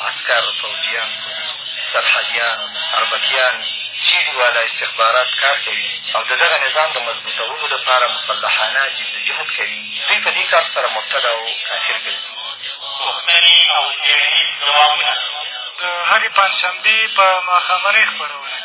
عسکر، پوځیان، پولیس، سرحدیان، اربکیان، چیري والا استخبارات کار کوي او د دغه نظام د مضبوطولو لپاره مسلحانه جدوجهد کوي، دوی په دې کار سره مرتد او کافر ګرځي. پوښتنې او څېړنیز ځوابونه د هرې پنجشنبې په ماښامنۍ خپرونه کې.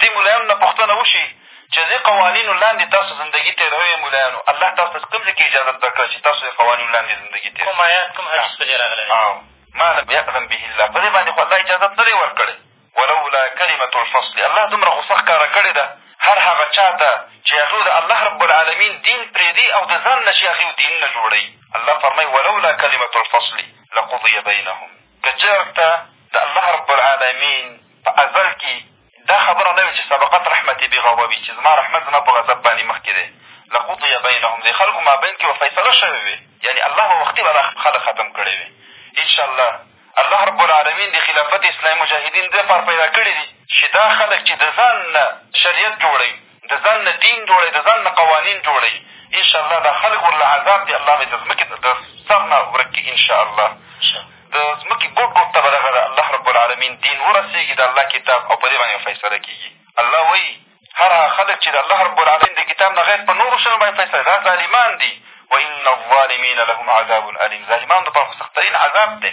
دې ملایانو نه پوښتنه وشي چې د دې قوانینو لاندې تاسو زندګي تېروئ ملایانو الله تاسو ته کوم ځای کښې اجازت در کړه چې تاسو د قوانینو لاندې زندګي تېر کوم ایات کوم حدیث په دې راغلی ما لم یعلم به الله په دې باندې خو الله اجازت نه دی ورکړی ولولا کلمة الفصل الله دومره غوسه ښکاره کړې ده هر هغه چا ته چې هغه د الله رب العالمین دین پرېږدي او د ځان نه چې هغه دینونه جوړوي الله فرمایي ولولا کلمة الفصل لقضی بینهم که چېرته د الله رب العالمین په ازل کي دا خبره نه وي چې سبقت رحمتي بغضبي چې زما رحمت زما په غضب باندې مخکې دی لقضي بینهم د خلکو مابین کښې به فیصله شوې وې یعنې الله به وختي به دا خلک ختم کړی وي انشاءالله الله رب العالمین د خلافت اسلامي مجاهدین دې لپاره پیدا کړي دي چې دا خلک چې د ځان نه شریعت جوړوي د ځان نه دین جوړوي، د ځان نه قوانین جوړوي. انشاالله دا خلک ورله عذاب دي الله مې د ځمکې د سر نه ورک کړي انشاالله. د ځمکې ګوټ ګوټ ته به دغه د الله ربالعالمین دین ورسېږي، د الله کتاب او په دې باندې به فیصله کېږي. الله وایي هر هغه خلک چې د الله ربالعالمین د کتاب نه غیر په نورو شیانو باندې فیصله دا ظالمان دي. وان الظالمین لهم عذاب الیم ظالمانو دپاره خو سخترین عذاب دی.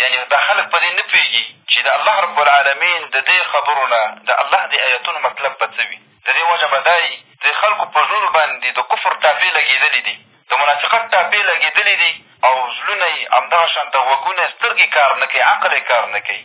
یعنې دا خلک په دې نه پوهېږي چې د الله رب العالمین د دې خبرو نه د الله د ایتونو مطلب به څه وي د دې وجه به دا وي د خلکو په زړونو باندې د کفر ټاپې لګېدلې دي د منافقت ټاپې لګېدلې دي او زړونه یې همدغه شان د غوږونه یې سترګې کار نه کوي عقل یې کار نه کوي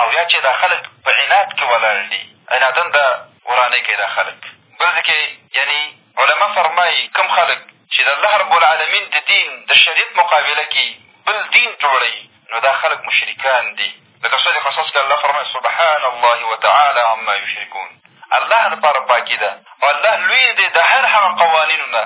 او یا چې دا خلک په عناد کښې ولاړ دي عنادن دا ورانۍ کوي دا خلک بل ځای کښې یعنې علما فرمایي کوم خلک چې د الله رب العالمین د دین د شریعت مقابله کي بل دین جوړوي نو دا خلک مشرکان دي لکه سورې قصص کښې الله فرمایي سبحان الله وتعالی عما یشرکون الله دپاره پاکي ده او الله لوی دی د هر هغه قوانینو نه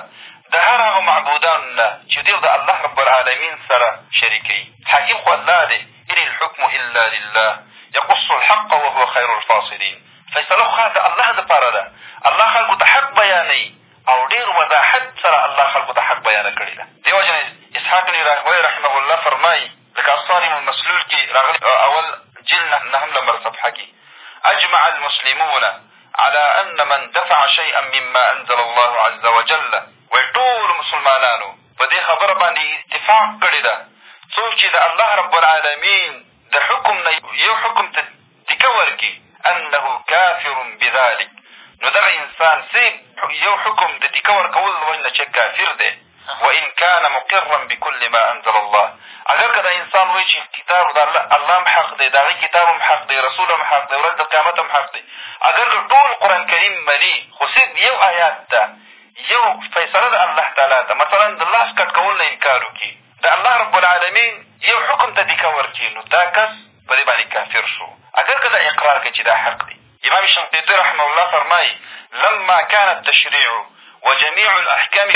د هر هغه معبودانو نه چې دوی د الله رب العالمین سره شریکوي حاکم خو الله دی ان الحکم الا لله یقص الحق وهو خیر الفاصلین فیصله خو خاص د الله دپاره ده، الله خلکو ته حق بیانوي او ډېر وضاحت سره الله خلکو ته حق بیانه کړې ده. دې وجې نه اسحاق بن راهوی رحمه الله فرمایي لکه الصارم المسلول کښې راغلي اول جلد نهم لمبر صفحه کښې اجمع المسلمون على ان من دفع شيئا مما انزل الله عز وجل وایي ټولو مسلمانانو په دې خبره باندې اتفاق کړې ده څوک چې د الله رب العالمین د حکم نه یو حکم ته ټیکه ورکړي انه کافر بذلک نو دغه انسان صرف یو حکم د ټیکه ورکولو له وجې نه چې کافر دی وان کان مقرا بکل ما انزل الله اګر که دا انسان وایي چې کتاب د الله الله هم حق دی د هغې کتاب هم حق دی رسول هم حق دی ورځ د قیامت هم حق دی اګر که ټول قرآن کریم مني خو صرف یو آیات ته یو فیصله د الله تعالی ته مثلا د لاس کټ کول نه انکار وکړي د الله رب العالمین یو حکم ته دیکه ورکړي نو دا کس په دې باندې کافر شو اګر که دا اقرار کړي چې دا حق دی امام شنقیطي رحمه الله فرمایي لما کان التشریع وجميع الأحكام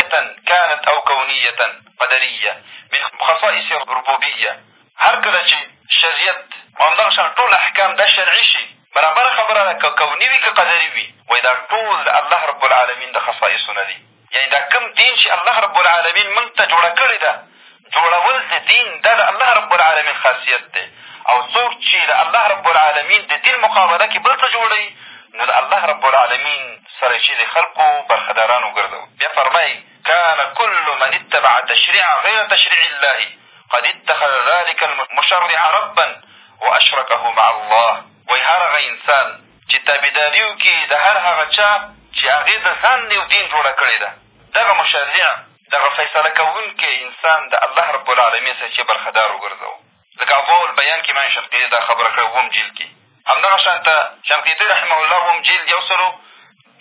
كانت أو كونية قدرية من خصائص الربوبية هر کله چې شریعت او همدغه شان ټول احکام دا شرعي شي برابره خبره ده که کوني وي که قدري وي وایي دا ټول د الله رب العالمین د خصایصو نه دي یعنې دا کوم دین چې الله رب العالمین مونږ ته جوړه کړې ده جوړول د دین دا د الله رب العالمین خاصیت دی او څوک چې د الله رب العالمین د دین مقابله کې بل څه جوړوي نو د الله رب العالمین سره چې د خلکو برخداران وګرځوي بیا فرمایي کان کل من اتبع تشریع غیر تشریع الله قد اتخذ ذلك المشرع ربا واشرکه مع الله وایي هر هغه انسان چې تابعداري وکړي د هر هغه چا چې هغې د ځان نه یو دین جوړه کړې ده دغه مشرع دغه فیصله کوونکی انسان د الله رب العالمین څخه چې برخدار وګرځوو ځکه اضواء البیان کښې امام شنقیطي دا خبره کړې اووم جیل کښې همدغه شان ته شنقیطي رحمه الله اووم جیل یو سلو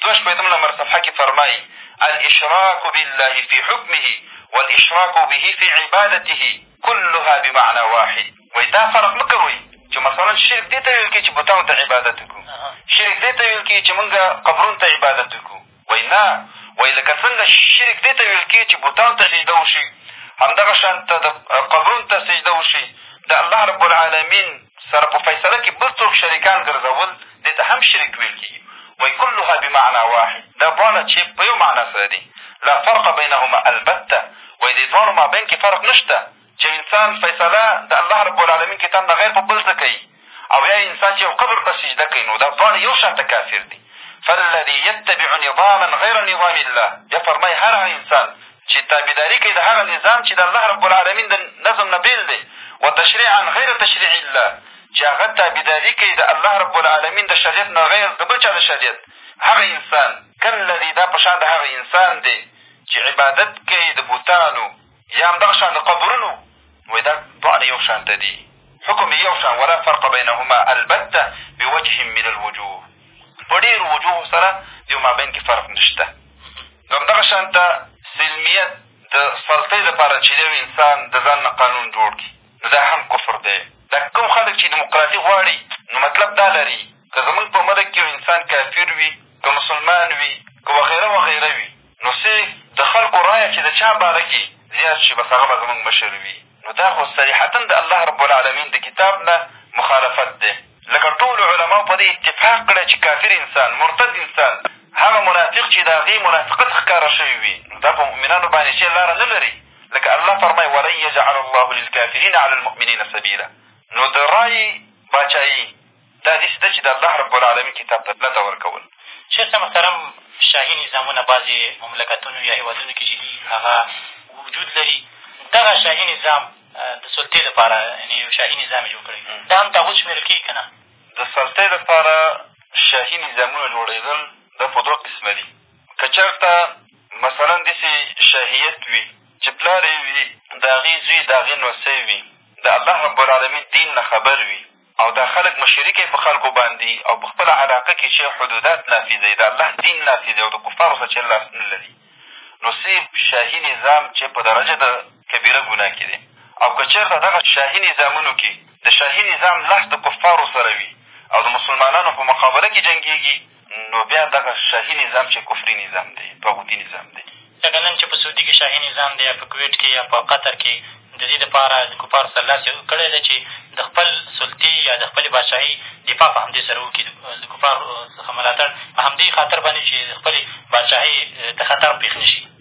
دوه شپېتم نمبر صفحه کښې فرمایي الاشراک بالله فی حکمه والاشراک به فی عبادته کلها بمعنی واحد وایي دا فرق مه کوئ چې مثلا شرک دې ته ویل کېږي چې بتانو ته عبادت وکړو شرک دې ته ویل کېږي چې مونږ قبرونو ته عبادت وکړو وایي نه وایي لکه څنګه شرک دې ته ویل کېږي چې بتانو ته سجده وشي همدغه شان ته د قبرونو ته سجده وشي د الله رب العالمین سره په فیصله کښې بل څوک شریکان ګرځول دې ته هم شرک ویل کېږي وایي کلها بمعنا واحد دا دواړه چې په یو معنا سره دي لا فرق بینهما البته وایي دې دواړو مابین کښې فرق نه شته چې انسان فیصله د الله رب العالمین کتاب نه غیر په بل څه کوي او یا انسان چې یو قبر ته سجده کوي نو دا دواړه یو شان ته کافر دي فالذي یتبع نظاما غیر نظام الله بیا فرمایي هر هغه انسان چې تابعداري کوي د هغه نظام چې د الله رب العالمین د نظم نه بېل دی و تشریعا غیر تشریع الله چې هغه تابعداري کوي د الله رب العالمین د شریعت نه غیر د بل چا د شریعت هغه انسان کالذي دا په شان د هغه انسان دی چې عبادت کوي د بوتانو یا هم دغه شان د قبرونو وایي دا دواړه یو شان ته دي حکم یې یو شان ولا فرق بینهما البته بوجه من الوجوه په ډېرو وجوهو سره د یو مابین کښې فرق نشته نو همدغه شان ته سلمیت د سلطۍ لپاره چې د یو انسان د ځان نه قانون جوړ کړي نو دا هم کفر دی دا کوم خلک چې دیموکراتي غواړي نو مطلب دا لري که زمونږ په ملک کښې یو انسان کافر وي که مسلمان وي که وغیره وغیره وي نو سه د خلکو رایه چې د چا باره کښې زیات شي بس هغه به زمونږ مشر وي نو دا خو صریحتاً د الله رب العالمین د کتاب نه مخالفت دی لکه ټولو علماو په دې اتفاق کړی چې کافر انسان مرتد انسان هغه منافق چې د هغې منافقت ښکاره شوی وي نو دا په مؤمنانو باندې چې لاره نه لري لکه الله فرمایي ولن یجعل الله للکافرین علی المؤمنین سبیلا نو د رایې باچایي دا داسې ده چې د الله رب العالمین کتاب ته لته ورکول شیخ صاحب محترم شاهي نظامونه بعضې مملکتونو یا هېوادونو کښې چې دي هغه وجود لري دغه شاهي نظام د سلطې لپاره یعنې یو شاهي نظام یې جوړ کړی دا هم تاغوت شمېرل کېږي که نه د سلطې لپاره شاهي نظامونه جوړېدل دا په دوه قسمه دي که چېرته مثلا داسې شاهیت وي چې پلار یې وي د هغې زوی د هغې نوسی وي د الله رب العالمین دین نه خبر وي او دا خلک مشرکئ په خلکو باندي او په خپله علاقه کښې چې حدودات نافذوي د الله دين نافذوي او د کفارو سره چې لاس نه لري نو څۀ شاهي نظام چې په درجه د کبيره ګناه کښې دی او که چېرته دغه شاهي نظامونو کښې د شاهي نظام لاس د کفارو سره وي او د مسلمانانو په مقابله کښې جنګېږي نو بیا دغه شاهي نظام چې کفري نظام دی، طاغوتي نظام دی. لکه نن چې په سعودي کې شاهي نظام دی یا په کوېټ کې یا په قطر کې د دې لپاره د کفارو سره لاس یو کړی دی چې د خپل سلطې یا د خپلې بادشاهۍ دفاع په همدې سره وکړي، د کفارو څخه ملاتړ په همدې خاطر باندې چې د خپلې بادشاهۍ ته خطر پېښ نه شي.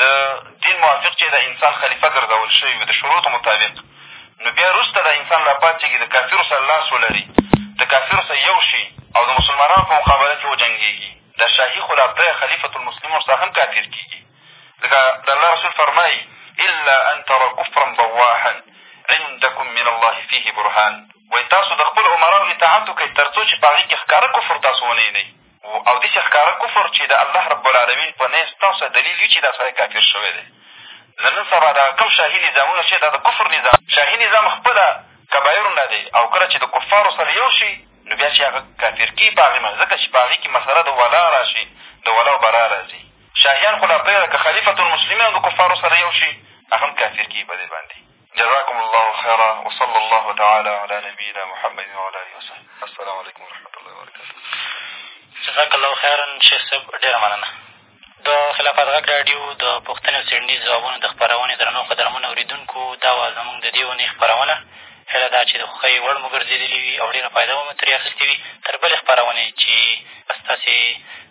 د دین موافق چې د انسان خلیفه ګرځول شوي وي د شروطو مطابق نو بیا وروسته دا انسان را پاڅېږي د کافرو سره لاس ولري د کافرو سره یو شي او د مسلمانانو په مقابله کښې وجنګېږي دا شاهي خو لا پرې خلیفة المسلمون سره هم کافر کېږي ځکه د الله رسول فرمایي الا ان ترى کفرا بواحا عندکم من الله فيه برهان وایي تاسو د خپلو عمراو اطاعت وکړئ تر څو چې په هغې کښې ښکاره کفر تاسو ونه وینئ او داسې ښکاره کفر چې د الله رب العالمین په نېز ستاسو ته دلیل وي چې دا سړی کافر شوی دی زه نن سبا دغه کوم شاهي نظامونه چې دا د کفر نظام شاهي نظام خپله کبایرو نه دی او کله چې د کفارو سره یو شي نو بیا چې هغه کافر کي په هغې باندې ځکه چې په هغې کښې مسله د ولا را شي د ولا او برا را ځي شاهیان خو لا پرېږده که خلیفة المسلمین هم د کفارو سره یو شي هغه هم کافر کېږي په دې باندې جزاکم الله خیرا وصلی الله تعالی علی نبینا محمد وعلی آله وصحبه السلام علیکم ورحمت الله وبرکاتو جزاک الله خیرا شیخ صاحب ډېره مننه د خلافت غږ راډیو د پوښتنې او څېړنیز ځوابونو د خپرونې درنو قدرمنو اورېدونکو دا وه زمونږ د دې ونې خپرونه هیله ده چې د خوښۍ وړ مو ګرځېدلې وي او ډېره فایده به مو ترې اخېستې وي تر بلې خپرونې چې ستاسې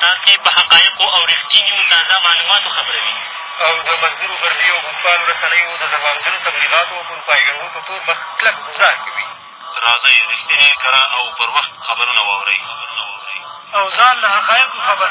تاسې په حقایقو او رښتینیو تازه معلوماتو خبروي او د مزدورو غربي او بوتپالو رسنیو د ځوابدنو تبلیغاتو او پروپایګنډو په تور مخ کلک ګوزار کوي راځئ رښتینې کره او پر وخت خبرونه واورئ او ځان له حقایقو خبر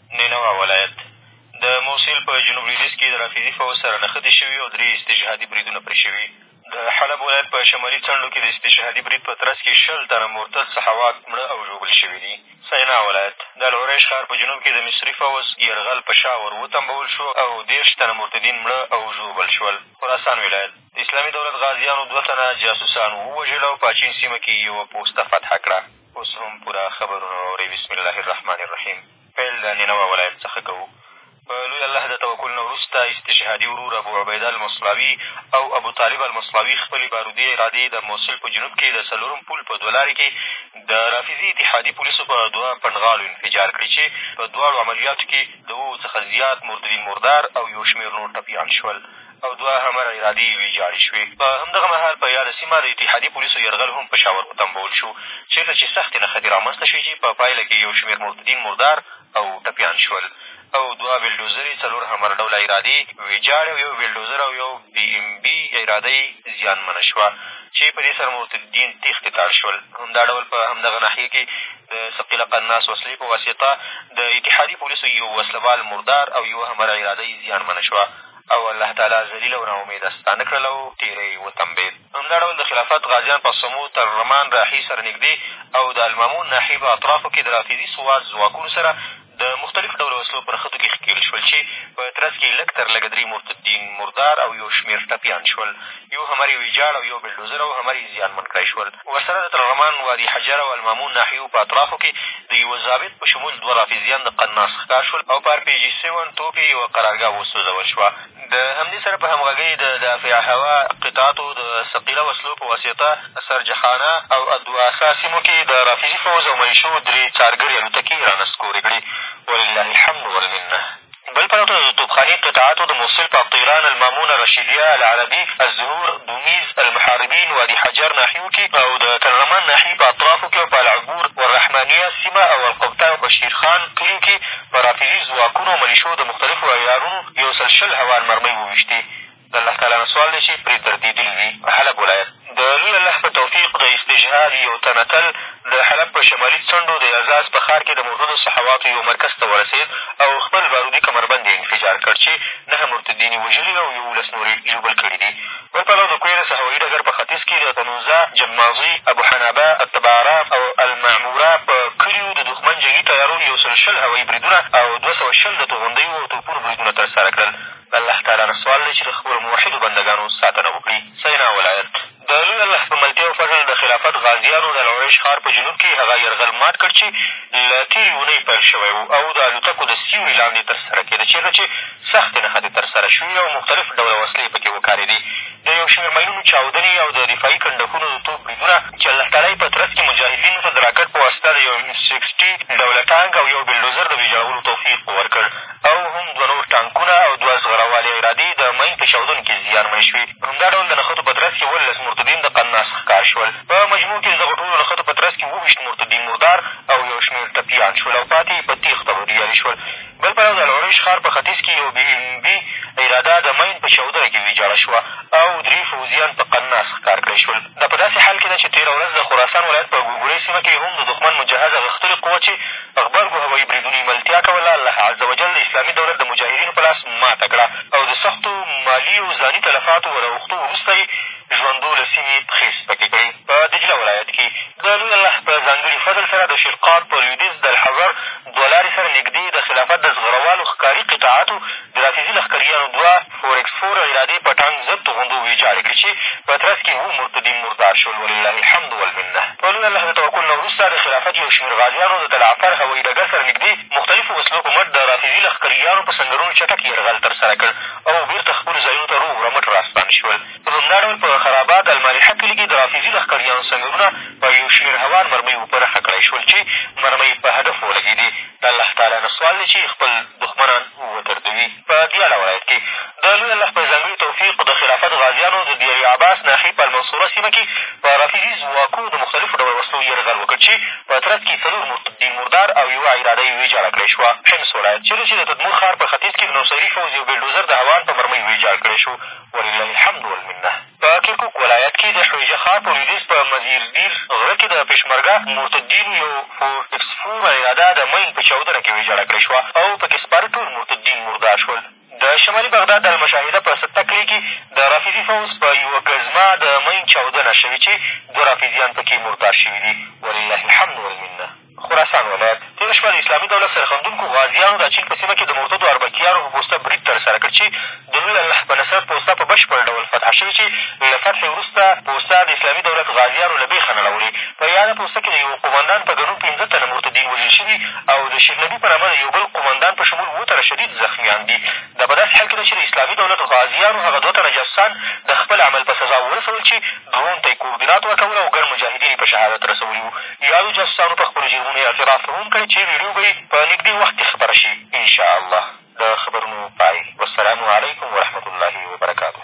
نینوا ولایت د موصل په جنوب لویدیځ کې د رافضي فوځ سره نښتې شوي او درې استشهادي بریدونه پرې شوي. د حلب ولایت په شمالي څنډو کې د استشهادي برید په ترڅ کې شل تنه مرتد صحوات مړه او ژوبل شوي دي. سینا ولایت د العریش ښار په جنوب کې د مصري فوځ یرغل په شا ور وتمبول شو او دېرش تنه مرتدین مړه او ژوبل شول. خراسان ولایت د اسلامي دولت غازیانو دوه تنه جاسوسان ووژل او پاچین سیمه کې یې یوه پوسته فتحه کړه. اوس هم پوره خبرونه واورئ بسم الله الرحمن الرحیم پیل د نینوا ولایت څخه کوو په لوی الله د توکل نه وروسته استشهادي ورور ابو عبیده المصلاوي او ابو طالب المصلاوي خپلې بارودې ارادې د موصل په جنوب کې د څلورم پول په دوه لارې کې د رافظي اتحادي پولیسو په دوه پنډغالو انفجار کړې چې په دواړو عملیاتو کې د اوو څخه زیات مرددین مردار او یو شمېر نور ټپیان شول او دوه همره ارادې یې ویجاړې شوې. په همدغه مهال په یاده سیمه د اتحادي پولیسو یرغل هم په شاور وتمبول شو، چېرته چې سختې نښتې را منځ ته شوې چې په پایله کې یو شمېر مرتدین مردار او ټپیان شول او دوه بلډوزرې، څلور همره ډوله ارادې ویجاړې او یو بلډوزر او یو بي ایم بي اراده یې زیانمنه شوه چې په دې سره مرتدین تېښتې ته اړ شول. همدا ډول په همدغه ناحیه کې د ثقیله قناص وسلې په واسطه د اتحادي پولیسو یو وسله وال مردار او یوه همره ارادهیې زیانمنه شوه. او الله تعالی ذلیل او ناامیده ستانه کړل او تېری یې وتمبېد. همدا ډول د خلافت غازیان په سمو تر رمان راحي سره نږدې او د المامون ناحیې په اطرافو کښې د رافضي سوات ځواکونو سره د مختلفو ډولو وسلو په نښتو کښې ښکېل شول چې په ترڅ کښې یې لږ تر لږه درې مرتدین مردار او یو شمېر ټپیان شول. یو همر یې ویجاړ او یو بلډوزر او همر یې زیانمن کړای شول. ورسره د ترغمان، وادي حجر او المامون ناحیو په اطرافو کې د یوه ضابط په شمول دوه رافضیان د قناص ښکار شول او په ار پي جي سوڼ توپ یې یوه قرارګاه وسوځول شوه. د همدې سره په همغږۍ د دافع هوا قطعاتو د ثقیله وسلو په واسطه سرجهانه او الدواسه سیمو کې د رافضي پوځ او ملیشو درې څارګرې الوتکې را نسکورې کړې. ولله الحمد والمنه. بل پلو ته د توپخانې قطعاتو د موصل په الطيران المامونه الرشيديه العربي الزهور دوميز المحاربين وادي حجر ناحيو کښې او د تلرمان ناحيي په اطرافو کښې او په العبور والرحمانيه سيمه او القبطه او بشير خان کليو کښې په رافضي ځواکونو او مليشو د مختلفو عيارونو يو څل شل هوان مرمۍ وويشتې د الله تعالی نه سوال دی چې پرې دردېدلي وي. حلب ولایت د لوی الله په توفیق د استشهاد یو تن اتل د حلب په شمالي څنډو د یزاز په ښار کې د مرتدو صحواتو یو مرکز ته ورسېد او خپل بارودي کمربند یې انفجار کړ چې نهه مرتدین یې وژلي او یوولس نور یې ژوبل کړي دي. بل پلو د کویرس د هوایي ډګر په ختیځ کې د تنوزا، جماضي، ابوحنابه، التبارا او المعمورا په کلیو د دښمن جنګي طیارو یو سل شل هوایي بریدونه او دوه سوه شل د توغندیو او توپونو بریدونه ترسره کړل. د الله تعالی نه سوال دی چې د خپلو موحدو بندګانو ساتنه وکړي. سینا ولایت د لوی الله په ملتیا او فضل د خلافت غازیانو د العریش ښار په جنوب کښې هغه یرغل مات کړ چې له تېرې اوونۍ پیل شوی و او د الوتکو د سیوري لاندې تر سره کېده چېرته چې سختې نښتې تر سره شوې او مختلف ډوله وسلې په کې وکارېدې د یو شمېر ماینونو چاودنې او د دفاعي کنډکونو د توپ بریدونه چې الله تعالی یې په ترڅ کښې مجاهدینو ته د راکټ په واسطه د یو ام سکسټي ډوله ټانک او یو بلډوزر د ویجاړولو توفیق ورکړ او هم دوه نور ټانکونه او دوه زغروالې عرادې د مین په چاودنو کې زیانمنې شوې. په همدا ډول د نښتو په ترڅ کې اوولس مرتدین د قناس ښکار شول. په مجموع کې د دغو ټولو نښتو په ترڅ کې اووه ویشت مرتدین مردار او یو شمېر ټپیان شول او پاتې یې په تېښته بریالي شول. بل پلو د العریش ښار په ختیځ کې یو بي اېم بي عراده د مین په چاودنه کې ویجاړه شوه او درې فوځیان په قناس ښکار کړای شول. دا په داسې حال کې ده چې تېره ورځ د خراسان ولایت په ګورګورۍ سیمه کې هم د دښمن مجهزه غښتلې قوه چې په غبرګو هوایي بریدونو یې ملتیا کوله، الله عز وجل د اسلامي دولت د مجاهدینو په لاس ماته کړه او د سختو مالي او ځاني تلفاتو له اوښتو وروسته یې ژوندو له سیمې پښې سپکې کړې. په دجله ولایت کې د لوی الله په ځانګړي فضل سره د شېرقاب په لویدیځ د الحضر دوه لارې سره نږدې د خلافت د زغروالو ښکاري قطعاتو د رافضي لښکرګیانو دوه فور اېکس فور عرادې په ټانک ضد توغندو ویجاړې کړې چې په ترڅ کې اووه مرتدین مردار شول ولله الحمد والمنه. په لوی الله د توکل نه وروسته د خلافت یو شمېر غازیانو د تلعفر هوایي ډګر سره نږدې مختلفو وسلو په مټ د رافضي لښکرګیانو په سنګرونو چټک یرغل ترسره کړ او بېرته خپلو ځایونو ته روغ رمټ راستانه شول. په همدا ډول په خرابات المالحه کلي کښې د رافضي لښکريانو سنګرونه په يو شمېر هوار مرميو په نښه کړای شول چې مرمۍ په هدف ولګېدې. د الله تعالی نه سوال دی چې خپل دښمنان ودردوي. په دياله ولايت کښې د لوی الله په ځانګړي توفيق د خلافت غازيانو د ديرې عباس ناحيې په المنصوره سيمه کښې په رافضي ځواکو د مختلفو ډول وسلو يرغل وکړ چې په ترڅ کښې څلور مرتدين مردار او يوه عراده يې ويجاړه کړای شوه. حمص ولايت چېرې چې د تدمور ښار په ختيځ کښې د نوسيري فوځ يو بلډوزر د هوان په مرمۍ ويجاړ کړای شو ولله الحمد والمنه په کرکوک ولایت کې د حویجه ښار په لویدیځ په مزیردیر غره کې د پېشمرګه مرتدینو یو فورټکس فور عراده د مین په چاودنه کې ویجاړه کړی شوه او په کې سپاره ټول مرتدین مردار شول د شمالي بغداد د المشاهده په سته کلې کې د رافضي فوځ په یوه ګزمه د مین چاودنه شوې چې دوه رافضیان په کې مردار شوي دي ولله الحمد والمنه خراسان ولایت، تېره شپه د اسلامي دولت سرښندونکو غازیانو د اچین په سیمه کې د مرتدو اربکیانو په پوسته برید ترسره کړ چې د لوی الله په نصرت پوسته په بشپړ ډول فتحه شوې چې له فتحې وروسته پوسته د اسلامي دولت غازیانو له بېخه نړولې. په یاده پوسته کې د یوه قوماندان په ګډون پېنځه تنه مرتدین وژل شوي او د شیرنبي په نامه د یو بل قوماندان په شمول اووه تنه شدید زخمیان دي. دا په داسې حال کې ده چې د اسلامي دولت غازیانو هغه دوه تنه جاسوسان د خپل عمل په سزا ورسول چې ډرون ته یې کوردینات ورکول او ګڼ مجاهدین یې په شهادت رسولي وو. یادو جاسوسانو په خپلو جرمونو اعتراف هم کړی چې ویډیو به یې په نږدې وخت کې خپره شي ان شاء الله. د خبرونو پای. والسلام علیکم ورحمة الله وبرکاته.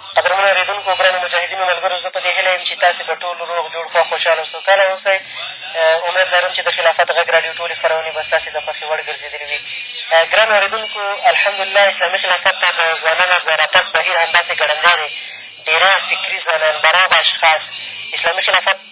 قدرمنو اورېدونکو ګرانو مجاهدینو ملګرو زه په دې هیله یم چې تاسې به ټول روغ جوړ خوښ خوشحال او سوکاله اوسئ امید لرم چې د خلافت غږ راډیو ټولې خپرونې به ستاسې د خوښې وړ ګرځېدلې وي ګرانو اورېدونکو الحمدلله اسلامي خلافت ته د ځوانانو د راتګ بهیر همداسې ګړندی دی ډېری فکري ځوانان برابه اشخاص اسلامي خلافت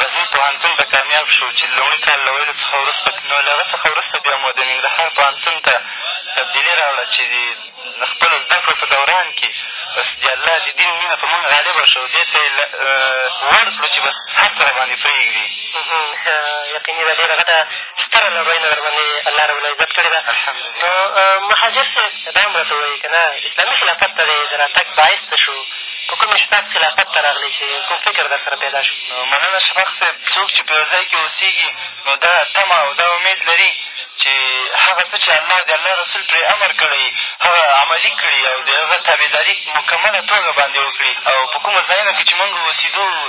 غزني پوهنتون ته کامیاب شو چې د لومړي کال له ویلو څخه وروسته نو له هغه څخه وروسته بیا مو د ننګرهار پوهنتون ته تبدیلي راوړه چې د خپلو زده کړو په دوران کښې بس د الله د دین مینه په مونږ غالبه شو دې ته یې وړ کړو چې بس هر څه راباندې پرېږدي یقیني ده ډېره غټه ستره لورینه در باندې الله ربالعزت کړې ده نو مهاجر صاحب دا هم راته ووایي که نه اسلامي خلافت ته د راتګ باعث څه شو په کوم نسبت خلافت ته راغلې چې کوم فکر در سره پیدا شو مننه شفق صاحب څوک چې په یو ځای کښې اوسېږي نو دا تمه او دا امید لري چې هغه څه چې الله د الله رسول پرې امر کړی هغه عملي کړي او د هغه تابعداري مکمله توګه باندې وکړي او په کومو ځایونو کښې چې مونږ اوسېدو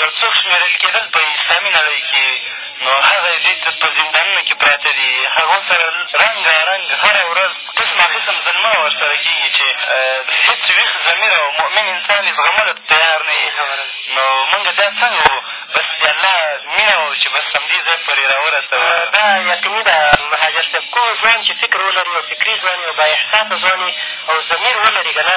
یو څوک شمېرل کېدل په اسلامي نړۍ کښې نو هغه دې چې په زندانونو کښې پراته دي هغو سره رنګا رنګ هره ورځ قسما قسم ظلمونه ورسره کېږي چې هېڅ ویښ ضمیر او مؤمن انسان یې زغملو ته تیار نه وي نو مونږ بیا څنګه وو بس د الله مینه وه چې بس همدې ځای پورې را ورسوو دا یقیني ده مهاجر صاحب کوم ځوان چې فکر ولري او فکري ځوان وي او بااحساسه ځوان وي او ضمیر ولري که نه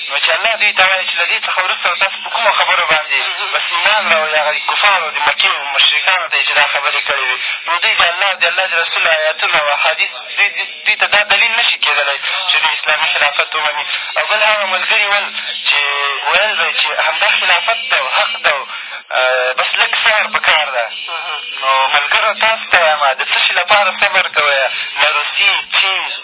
نو چې الله دوی ته وایي چې له دې څخه وروسته به تاسو په کومو خبرو باندې بس ایمان راوړئ هغه کفارو د مکې مشرکانو ته یې چې دا خبرې کړې وې نو دوی د الله د الله د رسول ایاتونه او احادیث دوی دوی ته دا دلیل نه شي کېدلی چې د اسلامي خلافت ومني او بل هغه ملګري ول چې ویل به یې چې همدا خلافت ده او حق ده بس لږ صبر په کار ده نو ملګرو تاسو ته وایم د څه شي لپاره صبر کوئ نه روسي چین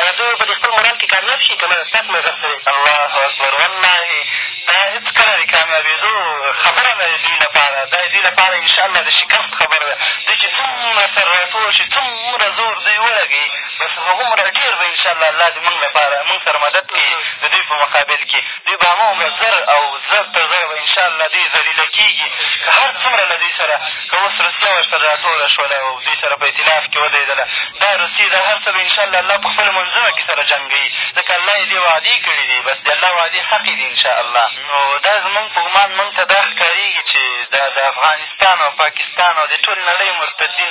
ایا دوی به په دې خپل مرام کښې کامیاب شي که نه سخت مضر څه دی. الله اکبر والله دا هېڅکله د کامیابېدو خبره نه ده دوی لپاره دا یې دوی لپاره ان شاء الله د شکست خبره ده دوی چې څومره سر راټول شي څومره زور دوی ولګوي بس هغومره ډېر به ان شاء الله الله د مونږ لپاره مونږ سره مدد کوي د دوی په مقابل کښې دوی به هماغومره زر او زر تر زره به ان شاء الله دوی ذلیله کېږي که هر څومره له دوی سره که اوس روسیه ورسره را ټوله شوله او دوی سره په ایتلاف کښې ودرېدله دا روسي دا هر څه به انشاالله الله په خپلو منځونو کښې سره جنګوي ځکه الله یې دې وعدې کړي دي بس د الله وعدې حقې دي انشاالله نو دا زمونږ په ګمان مونږ ته دا ښکارېږي چې دا د افغانستان او پاکستان او د ټولې نړۍ مرتدین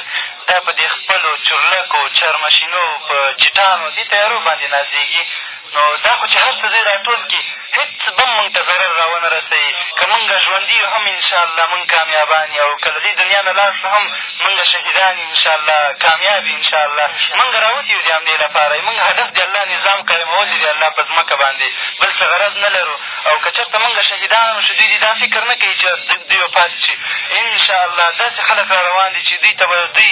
دا په دې خپلو چورلکو چرمشینو په جټانو دې تیارو باندې نازېږي نو دا خو چې هر څه دی راټول کړي هېڅ به هم مونږ ته ضرر را ونه رسوي که مونږ ژوندي یو هم انشاالله مونږ کامیابان یو او که له دې دنیا نه لاړ شو هم مونږ شهیدان یو انشاالله کامیاب یو انشاالله مونږ راوتي یو د همدې لپاره یو مونږ هدف د الله نظام قایمول دي د الله په ځمکه باندې بل څه غرض نه لرو او که چېرته مونږ شهیدان هم شو دوی دې دا فکر نه کوي چې دوی به پاتې شي انشاالله داسې خلک را روان دي چې دوی ته به دوی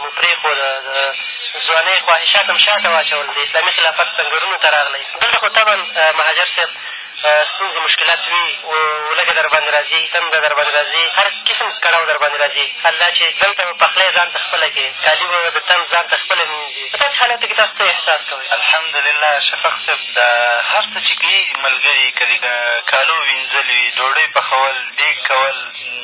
مو پرېښوده، د ځوانۍ خواهشات هم شاته واچول، د اسلامي خلافت سنګرونو ته راغلئ. دلته خو طبعا مهاجر صاحب ستونزې مشکلات وي، لوږه در باندې را ځي، تنده در باندې را ځي، هر قسم کړاو در باندې را ځي، حال دا چې دلته به پخلی ځان ته خپله کړې، کالي به د تن ځان ته خپله وینځې، په داسې حالاتو کښې تاسو څه احساس کوئ؟ الحمدلله شفق صاحب، دا هر څه چې کوي ملګري یې کوي، د کالو وینځل وي، ډوډۍ پخول، دېګ کول،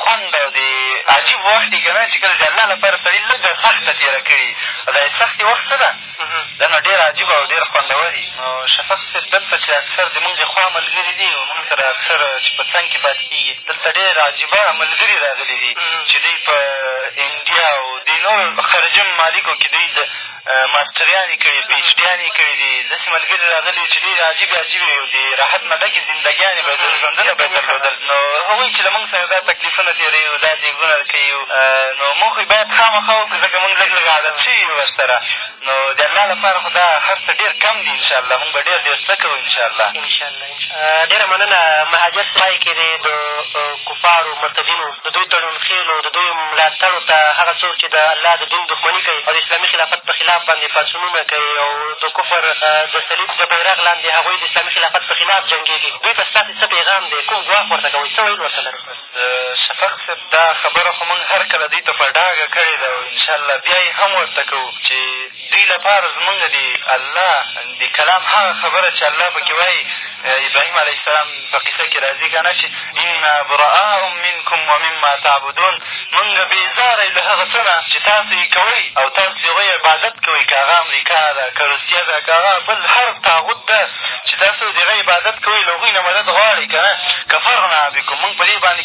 خوند او دې عجیب وخت یې که نه چې کله د الله لپاره سړي لږه سخته تېره کړي او دا یې سختې وخت څه ده دا نو ډېر عجیب او ډېر خوندور دي نو شفق صاحب دلته چې اکثر د مونږ د خوا ملګري دي مونږ سره اکثر چې په څنګ کښې پاتې کېږي دلته ډېر عجیبه ملګري راغلي دي چې دوی په انډیا او دې نورو خارجي ممالکو کښې دوی د ماسټریانې یې کړي، پي ایچ ډیانې یې کړي دي، داسې ملګري راغلي وو چې ډېرې عجیبې عجیبې یو د راحت نه ډکې زنده ګیانې به یې درلودې، ژوندونه به یې درلودل، نو هغوی چې له موږ سره دا تکلیفونه تېروي او دا زېږونه کوي یو، نو موږ خو یې باید خامخا وکړو، ځکه موږ لږ لږ عادت شوي یو ورسره، نو د الله لپاره خو دا هر څه ډېر کم دي، انشاءالله موږ به ډېر ډېر څه کوو، انشاءالله. ډېره مننه مهاجر پای کې دې د کفارو مرتدینو د دوی تړونخېلو د دوی ملاتړو ته هغه څوک چې د الله د دین دښمني کوي او د اسلامي خلافت په خلاف باندې پاڅونونه کوي او د کفر د صلیب د بیرغ لاندې هغوی د اسلامي خلافت په خلاف جنګېږي دوی ته ستاسې څه پیغام دی کوم ګواښ ورته کوئ څه ویل ورته لرئ شفق صاحب دا خبره خو مونږ هر کله دوی ته په ډاګه کړې ده او انشاءالله بیا یې هم ورته کوو چې دوی لپاره زمونږ د الله د کلام هغه خبره چې الله په کې وایي ابراهیم علیه السلام په قصه کې را ځي که نه چې انا براء منکم ومما تعبدون مونږ بېزاره یو له هغه څه نه چې تاسو یې کوئ او تاسو د هغوی عبادت کوئ که هغه امریکا ده که روسیه ده که هغه بل هر تاغوت ده چې تاسو د هغه عبادت کوئ له هغوی نه مدد غواړئ که نه کفرنا بکم مونږ په دې باندې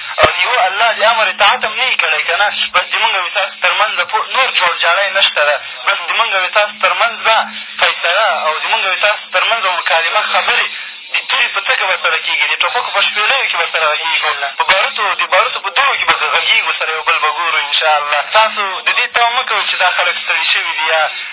او د یوه الله د امر اطاعت هم نه وي کړی که نه بس د مونږ او تاسو تر منځ پوه نور جوړ جاړی نه شته ده بس د مونږ او تاسو تر منځ به فیصله او د مونږ او تاسو تر منځ به مکالمه خبرې د تورې په څکه به سره کېږي د ټوپکو په شپېلیو کښې به سره غږېږو په باروتو د باروتو په دوړو کښې به غږېږو سره یو بل به ګورو انشاءالله تاسو د دې تمه مه کوئ چې دا خلک ستړي شوي دي یا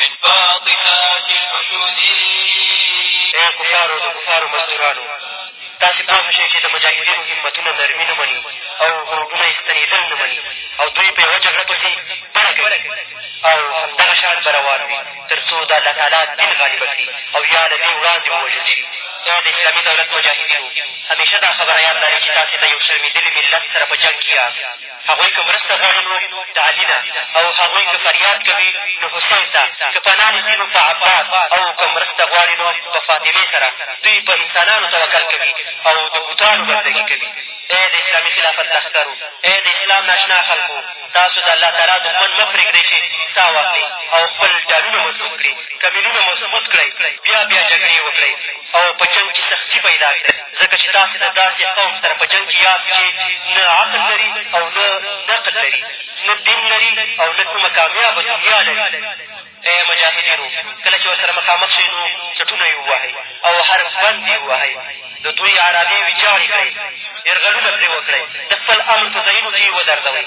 من باطنات الحشود ای کفارو د کفارو مزدورانو تاسې پوه شئ چې د مجاهدینو همتونه نرمي نه مني او غروبونه یې ستنېدل نه مني او دوی په یوه جګړه پسې پړه کوي او همدغه شان به روان وي تر څو د الله تعالی دین غالبه کړي او یا له دې وړاندې ووژل شي ای د اسلامي دولت مجاهدینو همېشه دا خبره یاد لرئ چې تاسې د یو شرمېدلي ملت سره په جنګ کښې یاست هغوی که مرسته غواړي نو د علي نه او هغوی که فریاد کوي نو حسین ته که پناه نیسي نو په عباس او که مرسته غواړي نو په فاطمې سره دوی په انسانانو توکل کوي او د بوتانو بندګي کوي ای د اسلامي خلافت لښکرو ای د اسلام ناشنا خلکو تاسو د الله تعالی دښمن مه پرېږدئ چې ساه واخلي او خپل ډالونه مضبوط کړي کمینونه مضبوط کړئ بیا بیا جګړې وکړئ او په جنګ کښې سختي پيدا کړي ځکه چې تاسې د داسې قوم سره په جنګ کښې ياست چې نه عقل لري او نه نقل لري نه دين لري او نه کومه کاميابه دنيا لري ای مجاهدینو کله چې ورسره مخامخ شئ نو چټونه یې ووهئ او هر بند یې ووهئ د دوی عرابې ویجاړې کړئ یرغلونه پرې وکړئ د خپل امن په ځایونو کښې یې ودرځوئ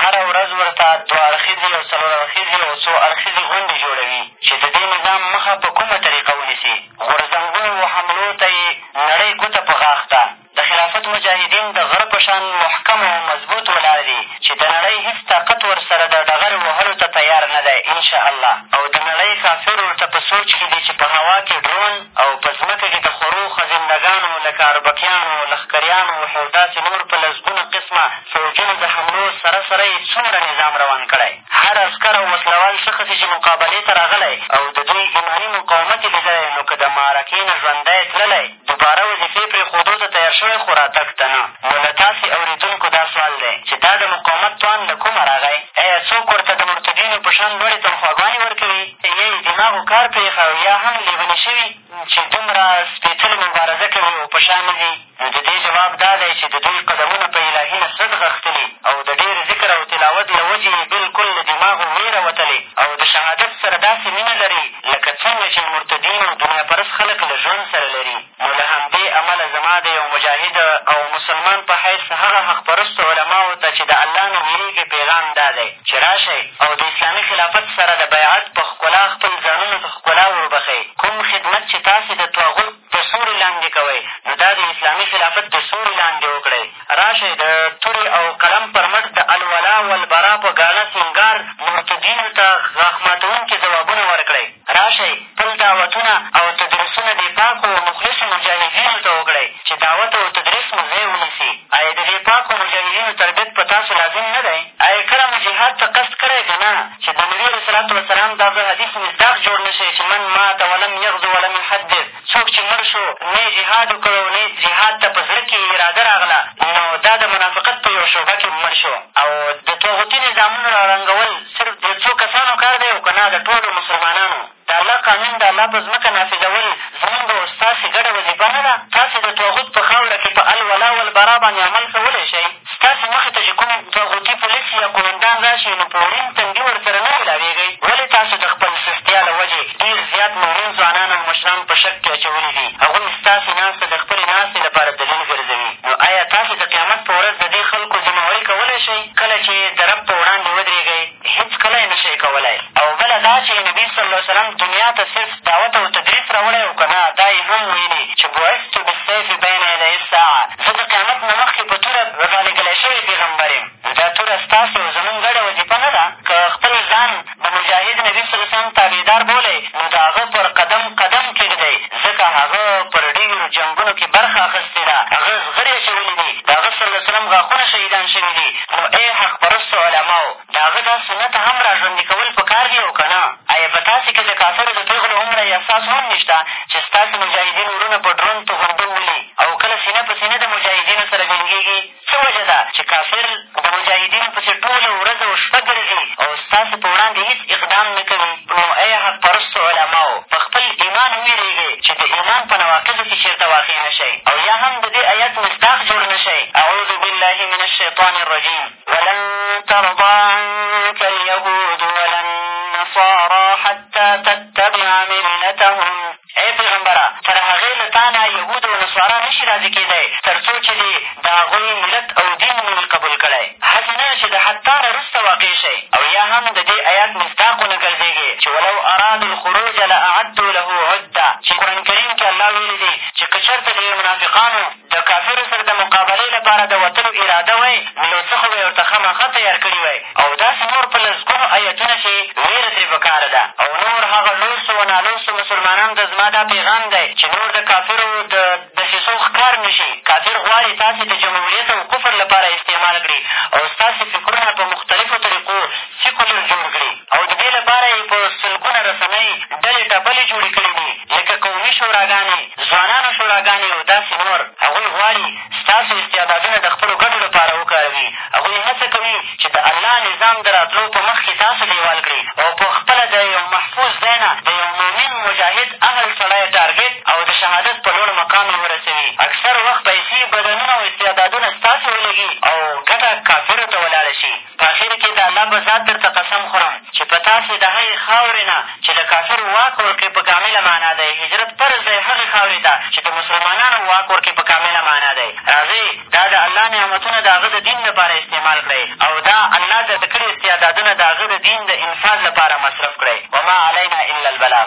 هره ورځ ورته دوه اړخیزې او څلور اړخیزې او څو اړخیزې غونډې جوړوي چې د دې نظام مخه په کومه طریقه ونیسي. غورځنګونو و حملو ته یې نړۍ ګوته په غاښ ده. د خلافت مجاهدین د غره په شان محکم او مضبوط ولاړ دي چې د نړۍ هېڅ طاقت ورسره د ډغرې وهلو ته تیار نه دی ان شاء الله. او د نړۍ کافر ورته په سوچ کې دي چې په هوا کې ډرون او په ځمکه کې د خرو خزندګانو لکه اربکیانو، لښکریانو او داسې نور په لسګونه قسمه فوجونو د حملو سره سره یې څومره نظام روان کړی، هر عسکر او وسله وال څه خسي چې مقابلې ته راغلی او د دوی ایماني مقاومت یې لیدلی نو که د معرکې نه ژوندی تللی دوباره وظیفې پرېښودو ته تیار شوی خو راتګ ته نه. نو له تاسې اورېدونکو دا سوال دی چې دا د مقاومت توان له کومه راغی؟ ایا څوک ورته د مرتدینو په شان لوړې تنخواګانې ورکوي؟ یا یې دماغو کار پرېښی او یا هم لېوني شوي چې دومره سپېڅلې مبارزه کوي او په شا نه ځي؟ نو د دې جواب دا دی چې د دوی قدمونه په الهي نصرت غښتلي او د ډېر ذکر او تلاوت له وجې یې بلکل له دماغو وېره وتلې او د شهادت سره داسې مینه لري لکه څنګه چې مرتدین او دنیا پرست خلک له ژوند سره لري. نو له همدې امله زما د یو مجاهد او مسلمان په حیث هغه حق پرستو علماوو ته چې د الله نه وېرېږئ پېغام دا دی چې راشئ او د اسلامي خلافت سره د بیعت په ښکلا خپل ځانونه ته ښکلا وروبخښئ کوم خدمت چې تاسې د طاغوت تر سیوري لاندې کوئ، نو دا د اسلامي خلافت د سیوري لاندې وکړئ. راشئ، د تورې او قلم پر مټ د الولاء و البراء په ګاڼه سینګار مرتدینو ته غاښ ماتوونکي ځوابونه ورکړئ. راشئ، خپل دعوتونه او تدریسونه دې پاکو او مخلصو مجاهدینو ته وکړئ، چې دعوت او تدریس مو ځای ونیسي. ایا د دې پاکو مجاهدینو تربیت په تاسو لازم نه دی؟ ایا کله مو جهاد ته قصد کړی که نه؟ چې د نبي علیه صلات وسلام دا د حدیث مصداق جوړ نه شئ چې من مات ولم یغزو ولم یحدث څوک چې مړ شو نه یې جهاد وکړ او نه یې جهاد ته په زړه کښې اراده راغله نو دا د منافقت په یوه شعبه کښې مړ شو او د طاغوتي نظامونو را ړنګول صرف د یو څو کسانو کار دی او که نه د ټولو مسلمانانو د الله قانون د الله په ځمکه نافذول زمونږ او ستاسې ګډه وظیفه نه ده؟ تاسې د طاغوت په خاوره کې په الولا و البرا باندې عمل کولی شئ؟ ستاسې مخې ته چې کوم طاغوتي پولیس یا قومندان راشي نو په وړین تندي ورسره نه ملاوېږئ؟ ولې تاسو د خپل سستیا له وجې ډېر زیات مؤمن ځوانان او مشران په شک کې اچولي دي؟ هغوی ستاسې ناسته د خپلې ناستې لپاره دلیل ګرځوي. نو ایا تاسې د قیامت په ورځ د دې خلکو ذمه واري کولی شئ؟ کله چې د رب په وړاندې ودرېږئ، هېڅکله یې نه شئ کولای او بله دا چې نبي صلی الله وسلم دنیا ته صرف دعوت او تدریس راوړی او که نه دا یې هم ویلي چې بعثت بالسیف بین یدی الساعة زه د قیامت نه مخکې په توره رالېږلی شوی پېغمبر یم نو دا توره ستاسې او زمونږ ګډه وظیفه نه ده که خپل ځان د مجاهد نبي صلی الله وسلم تابعدار بولئ نو د هغه پر قدم قدم کېږدئ ځکه هغه پر ډېرو جنګونو کې برخه اخېستې ده هغه زغرې اچولي دي د هغه صلی الله وسلم غاښونه شهیدان شوي دي نو ای حق پرستو علماوو د هغه دا سنت هم را ژوندي کول په کار دي او که نه؟ ایا په تاسې کښې د کافرو د پېغلو هومره احساس هم نشته چې ستاسې مجاهدین وروڼه په ډرون توغندو ولي او کله سینه په سینه د مجاهدینو سره جنګېږي؟ څه وجه ده چې کافر د مجاهدینو پسې ټوله ورځ او شپه ګرځي او ستاسې په وړاندې هېڅ اقدام نه کوي؟ نو ای حق پرستو علماوو! په خپل ایمان ووېرېږئ چې د ایمان په نواقضو کښې چېرته واقع نه شئ او یا هم د دې ایت مصداق جوړ نه شئ، اعوذ بالله من الشیطان الرجیم، ولن ترضی عنک الیهود ولا النصاری حتی تتبع ملتهم. ای پېغمبره! تر هغې له تا نه یهود او نصارا نه شي راضي کېدای تر څو چې دې د هغوی ملت او دین نه وي قبول کړی، هسې نه چې د حتی نه روسته واقع شئ او یا هم د دې ایت مصداق ونه ګرځېږې چې ولو ارادوا الخروج لاعدوا له عدة چې قرآنکریم کې الله ویلي دي چې که چېرته د منافقانو د کافرو سره د مقابلې لپاره د وتلو اراده وای، نو یو څه خو به یې ورته خامخا تیار کړي وای او داسې نور په لسګونو ایتونه چې وېره ترې په کاره ده او نور هغه لوستو و نالوستو مسلمانانو ته زما دا پیغام دی چې نور د کافرو د دسیسو ښکار نه شي کافر غواړي تاسې د جمهوریت او کفر لپاره استعمال کړي او ستاسې فکرونه په مختلفو طریقو سیکولر جوړ کړي او د دې لپاره یې په سلګونه رسنۍ ډلې ټپلې جوړې کړې دي لکه قومي شوراګانې، ځوانانو شوراګانې او داسې نور. هغوی غواړي ستاسو استعدادونه د خپلو ګټو لپاره وکاروي. هغوی هڅه کوي چې د الله نظام د راتلو په مخ کې تاسو لېوال کړي او په خپله د یو محفوظ ځای نه د یو مؤمن، مجاهد، اهل سړی ټارګېټ او د شهادت په لوړ مقام یې ورسوي. اکثر وخت پیسې، بدنونه او استعدادونه ستاسې ولګي او ګټه کافرو ته ولاړه شي. په اخر کې د الله په ذات درته قسم خورم چې په تاسې د هغې خاورې نه چې د کافرو واک ورکړې په کامله معنا دی هجرت فرض دی هغې خاورې ته چې د مسلمانانو واک ورکړې په کامله معنا دی راځئ دا د الله نعمتونه د هغه د دین لپاره استعمال کړئ او دا الله درته کړي استعدادونه د هغه د دین د انفاظ لپاره مصرف کړئ وما علینا الا البلاغ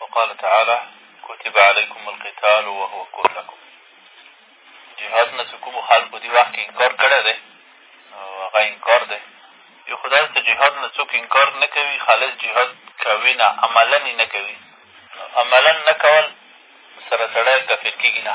وقال تعالی کتب علیکم القتال وهو کره لکم جهاد نه چې کومو خلکو دې وخت کې انکار کړی دی نو هغه انکار دی یو خو دا چې جهاد نه څوک انکار نه کوي خالص جهاد کوي نه عملا یې نه کوي عملا نه کول سره سړی کفر کېږي نه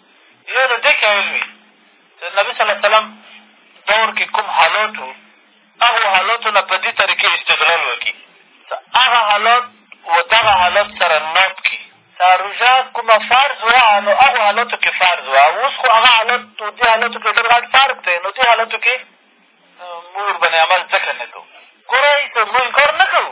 یا د دې قایل وي چې د نبي صلی الله علیه وسلم دور کښې کوم حالات وو هغو حالاتو نه په دې طریقې استدلال وکړي چې هغه حالات و دغه حالات سره نوت کړي دا روژه کومه فرض وه نو هغو حالاتو کښې فرض وه اوس خو هغه حالات و دې حالاتو کښې ډېر غټ فرق دی نو دې حالاتو کښې مور باندې عمل ځکه نه کوو ګورئ که مونږ کار نه کوو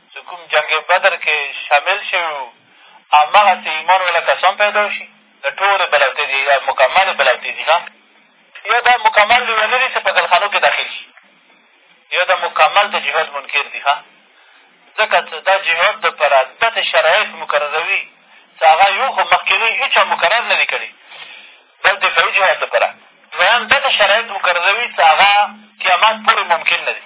چې کوم جنګ بدر کې شامل شوي وو همغسې ایمان والا کسان پیدا شي د ټولې بلوتې دي یا مکملې بلوتې دي ښه یا دا مکمل لیوني دي چې په ګلخانو کښې داخل شي یا دا مکمل د جهاد منکر دي ښه ځکه چې دا جهاد دپاره داسې شرایط مقرروي چې هغه یو خو مخکېني هېچا مقرر نه دي کړي بل دفاعي جهاد دپاره دویم داسې شرایط مقرروي چې هغه قیامت پورې ممکن نه دي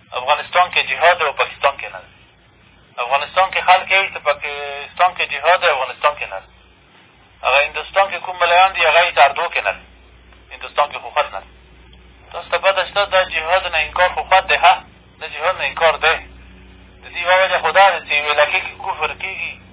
افغانستان کې جهاد او پاکستان کې نر افغانستان کې خلک یې چې پاکستان کې جهاد او افغانستان کې نر هغه هندوستان کې کوم ملایان دي هغه یې تردو کې نر هندوستان کې خو خد نر تاسو ته پته شته دا جهاد نه انکار خو خد دی ها د جهاد نه انکار دی د دې یوه وجه خو دا ده چې یوې علاقې کې کفر کېږي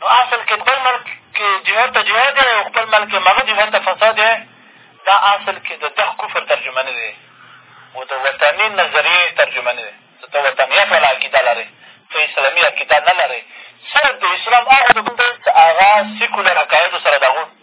نو اصل کې بل ملک کې جهاد ته جهاد دی او خپل ملک کې هغه جهاد ته فساد دی دا اصل کې د دغ کفر ترجمه نه دی او د وطني نظریې ترجمه نه دی ځکه ته وطنیت والا عقیده لرې ته اسلامي عقیده نه لرې صرف د اسلام هغه د کوم دی چې هغه سیکولر عقایدو سره د هغو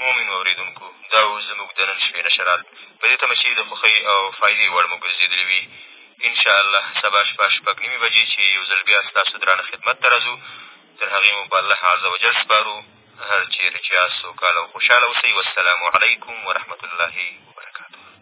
مومنو اورېدونکو! دا اوس زموږ د نن شپې نشرات په دې تمه چې د خوښۍ او فایدې وړ مو ګرځېدلي وي. ان شاء الله سبا شپه شپږ نیمې بجې چې یو ځل بیا ستاسو درانه خدمت ته راځو، تر هغې مو په الله عز وجل سپارو. هر چېرې چې یاست سوکاله او خوشحاله اوسئ. والسلام علیکم ورحمة الله وبرکاته.